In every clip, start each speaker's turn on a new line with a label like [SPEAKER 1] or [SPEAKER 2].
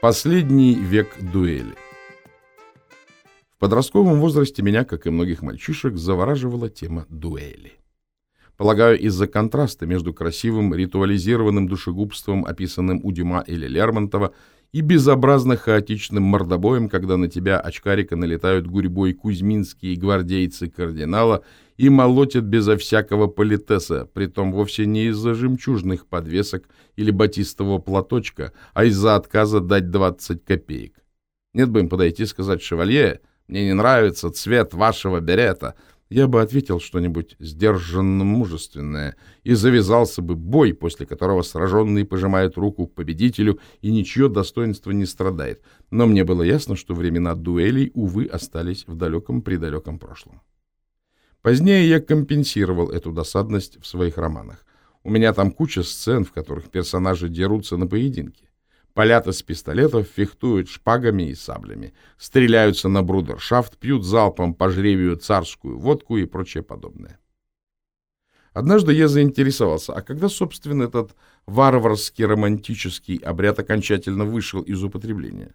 [SPEAKER 1] Последний век дуэли. В подростковом возрасте меня, как и многих мальчишек, завораживала тема дуэли. Полагаю, из-за контраста между красивым ритуализированным душегубством, описанным у Дюма или Лермонтова, и безобразно хаотичным мордобоем, когда на тебя, очкарика, налетают гурьбой кузьминские гвардейцы кардинала и молотят безо всякого политеса, притом вовсе не из-за жемчужных подвесок или батистового платочка, а из-за отказа дать 20 копеек. Нет бы им подойти и сказать, «Шевалье, мне не нравится цвет вашего берета», я бы ответил что-нибудь сдержанно мужественное, и завязался бы бой, после которого сраженный пожимает руку победителю, и ничье достоинство не страдает. Но мне было ясно, что времена дуэлей, увы, остались в далеком-предалеком прошлом. Позднее я компенсировал эту досадность в своих романах. У меня там куча сцен, в которых персонажи дерутся на поединке. Палят из пистолетов, фехтуют шпагами и саблями, стреляются на брудершафт, пьют залпом по жребию царскую водку и прочее подобное. Однажды я заинтересовался, а когда, собственно, этот варварский романтический обряд окончательно вышел из употребления?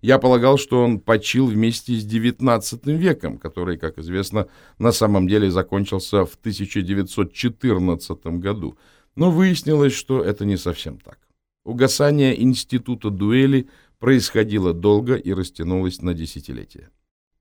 [SPEAKER 1] Я полагал, что он почил вместе с XIX веком, который, как известно, на самом деле закончился в 1914 году, но выяснилось, что это не совсем так. Угасание института дуэли происходило долго и растянулось на десятилетия.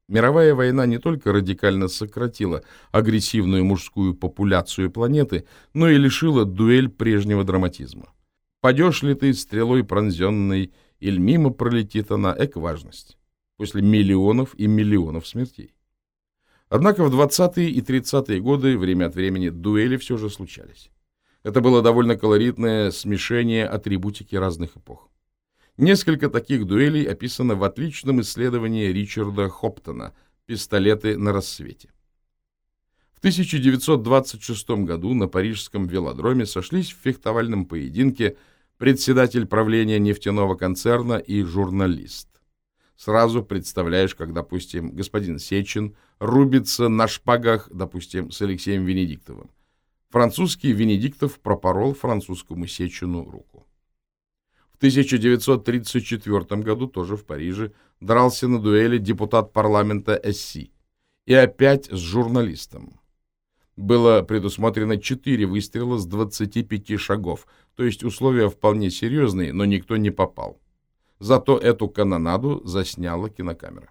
[SPEAKER 1] Мировая война не только радикально сократила агрессивную мужскую популяцию планеты, но и лишила дуэль прежнего драматизма. Падешь ли ты стрелой пронзенной, или мимо пролетит она, эк важность, после миллионов и миллионов смертей. Однако в 20-е и 30-е годы время от времени дуэли все же случались. Это было довольно колоритное смешение атрибутики разных эпох. Несколько таких дуэлей описано в отличном исследовании Ричарда Хоптона «Пистолеты на рассвете». В 1926 году на парижском велодроме сошлись в фехтовальном поединке председатель правления нефтяного концерна и журналист. Сразу представляешь, как, допустим, господин Сечин рубится на шпагах, допустим, с Алексеем Венедиктовым. Французский Венедиктов пропорол французскому Сечину руку. В 1934 году, тоже в Париже, дрался на дуэли депутат парламента Эсси. И опять с журналистом. Было предусмотрено 4 выстрела с 25 шагов, то есть условия вполне серьезные, но никто не попал. Зато эту канонаду засняла кинокамера.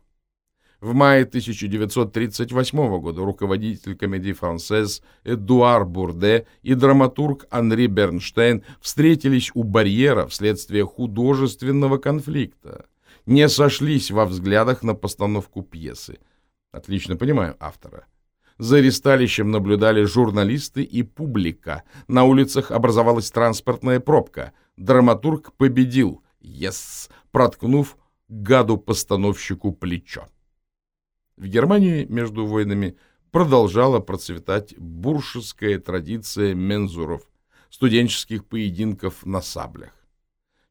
[SPEAKER 1] В мае 1938 года руководитель комедии «Францез» Эдуар Бурде и драматург Анри Бернштейн встретились у барьера вследствие художественного конфликта. Не сошлись во взглядах на постановку пьесы. Отлично понимаю автора. За ресталищем наблюдали журналисты и публика. На улицах образовалась транспортная пробка. Драматург победил. Yes! Проткнув гаду-постановщику плечо. В Германии между войнами продолжала процветать буршеская традиция мензуров, студенческих поединков на саблях.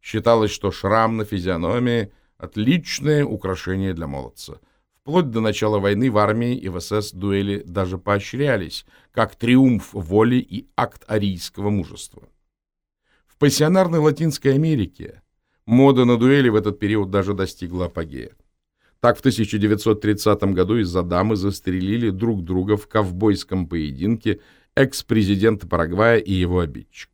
[SPEAKER 1] Считалось, что шрам на физиономии – отличное украшение для молодца. Вплоть до начала войны в армии и в СС дуэли даже поощрялись, как триумф воли и акт арийского мужества. В пассионарной Латинской Америке мода на дуэли в этот период даже достигла апогея. Так в 1930 году из-за дамы застрелили друг друга в ковбойском поединке экс-президент Парагвая и его обидчик.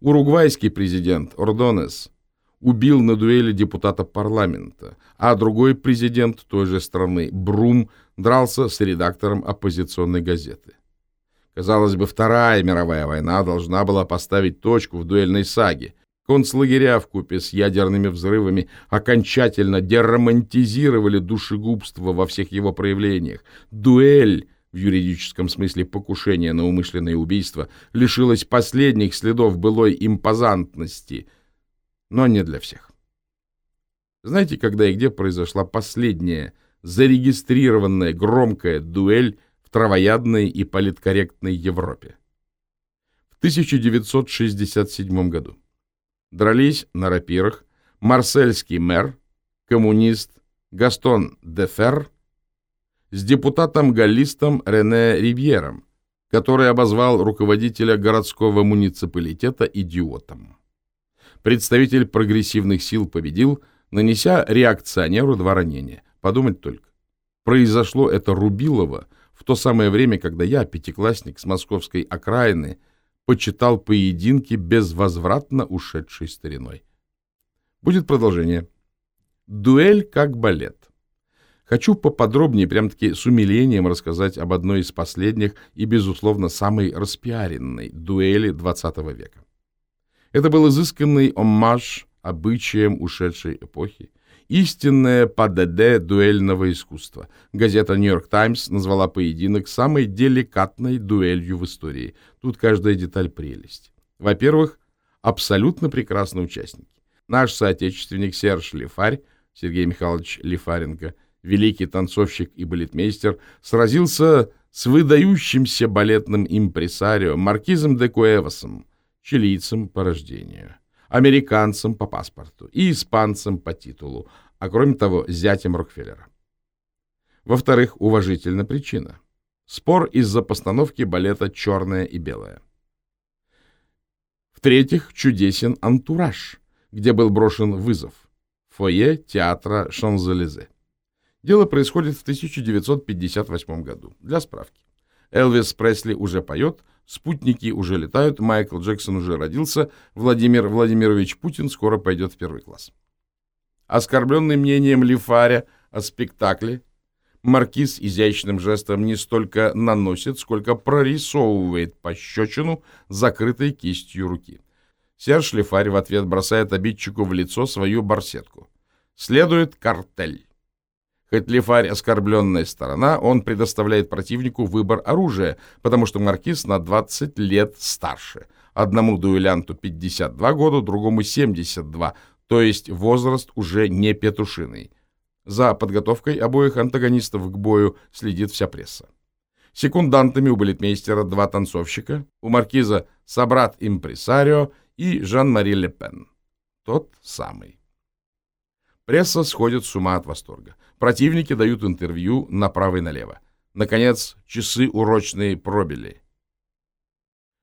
[SPEAKER 1] Уругвайский президент Ордонес убил на дуэли депутата парламента, а другой президент той же страны, Брум, дрался с редактором оппозиционной газеты. Казалось бы, Вторая мировая война должна была поставить точку в дуэльной саге, Концлагеря вкупе с ядерными взрывами окончательно деромантизировали душегубство во всех его проявлениях. Дуэль, в юридическом смысле покушение на умышленное убийство, лишилась последних следов былой импозантности, но не для всех. Знаете, когда и где произошла последняя зарегистрированная громкая дуэль в травоядной и политкорректной Европе? В 1967 году. Дрались на рапирах марсельский мэр, коммунист Гастон Дефер с депутатом-галлистом Рене Ривьером, который обозвал руководителя городского муниципалитета идиотом. Представитель прогрессивных сил победил, нанеся реакционеру два ранения. Подумать только. Произошло это Рубилово в то самое время, когда я, пятиклассник с московской окраины, почитал поединки безвозвратно ушедшей стариной. Будет продолжение. Дуэль как балет. Хочу поподробнее, прям-таки с умилением рассказать об одной из последних и, безусловно, самой распиаренной дуэли XX века. Это был изысканный оммаж обычаям ушедшей эпохи, истинное ПДД дуэльного искусства. Газета «Нью-Йорк Таймс» назвала поединок самой деликатной дуэлью в истории. Тут каждая деталь прелесть. Во-первых, абсолютно прекрасные участники. Наш соотечественник Серж Лефарь, Сергей Михайлович Лефаренко – великий танцовщик и балетмейстер, сразился с выдающимся балетным импресарио Маркизом де Куэвасом, чилийцем по рождению, американцем по паспорту и испанцем по титулу, а кроме того, зятем Рокфеллера. Во-вторых, уважительна причина. Спор из-за постановки балета «Черное и белое». В-третьих, чудесен антураж, где был брошен вызов. Фойе театра Шанзелезе. Дело происходит в 1958 году. Для справки. Элвис Пресли уже поет, спутники уже летают, Майкл Джексон уже родился, Владимир Владимирович Путин скоро пойдет в первый класс. Оскорбленный мнением Лифаря о спектакле, маркиз изящным жестом не столько наносит, сколько прорисовывает пощечину закрытой кистью руки. Серж Лифарь в ответ бросает обидчику в лицо свою барсетку. Следует картель. Хоть Лефарь оскорбленная сторона, он предоставляет противнику выбор оружия, потому что маркиз на 20 лет старше. Одному дуэлянту 52 года, другому 72, то есть возраст уже не петушиный. За подготовкой обоих антагонистов к бою следит вся пресса. Секундантами у балетмейстера два танцовщика, у маркиза собрат импресарио и Жан-Мари Ле Пен. Тот самый. Пресса сходит с ума от восторга. Противники дают интервью направо и налево. Наконец, часы урочные пробили.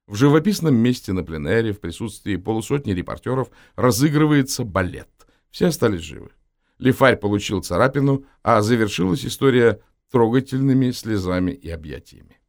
[SPEAKER 1] В живописном месте на пленэре в присутствии полусотни репортеров разыгрывается балет. Все остались живы. Лифарь получил царапину, а завершилась история трогательными слезами и объятиями.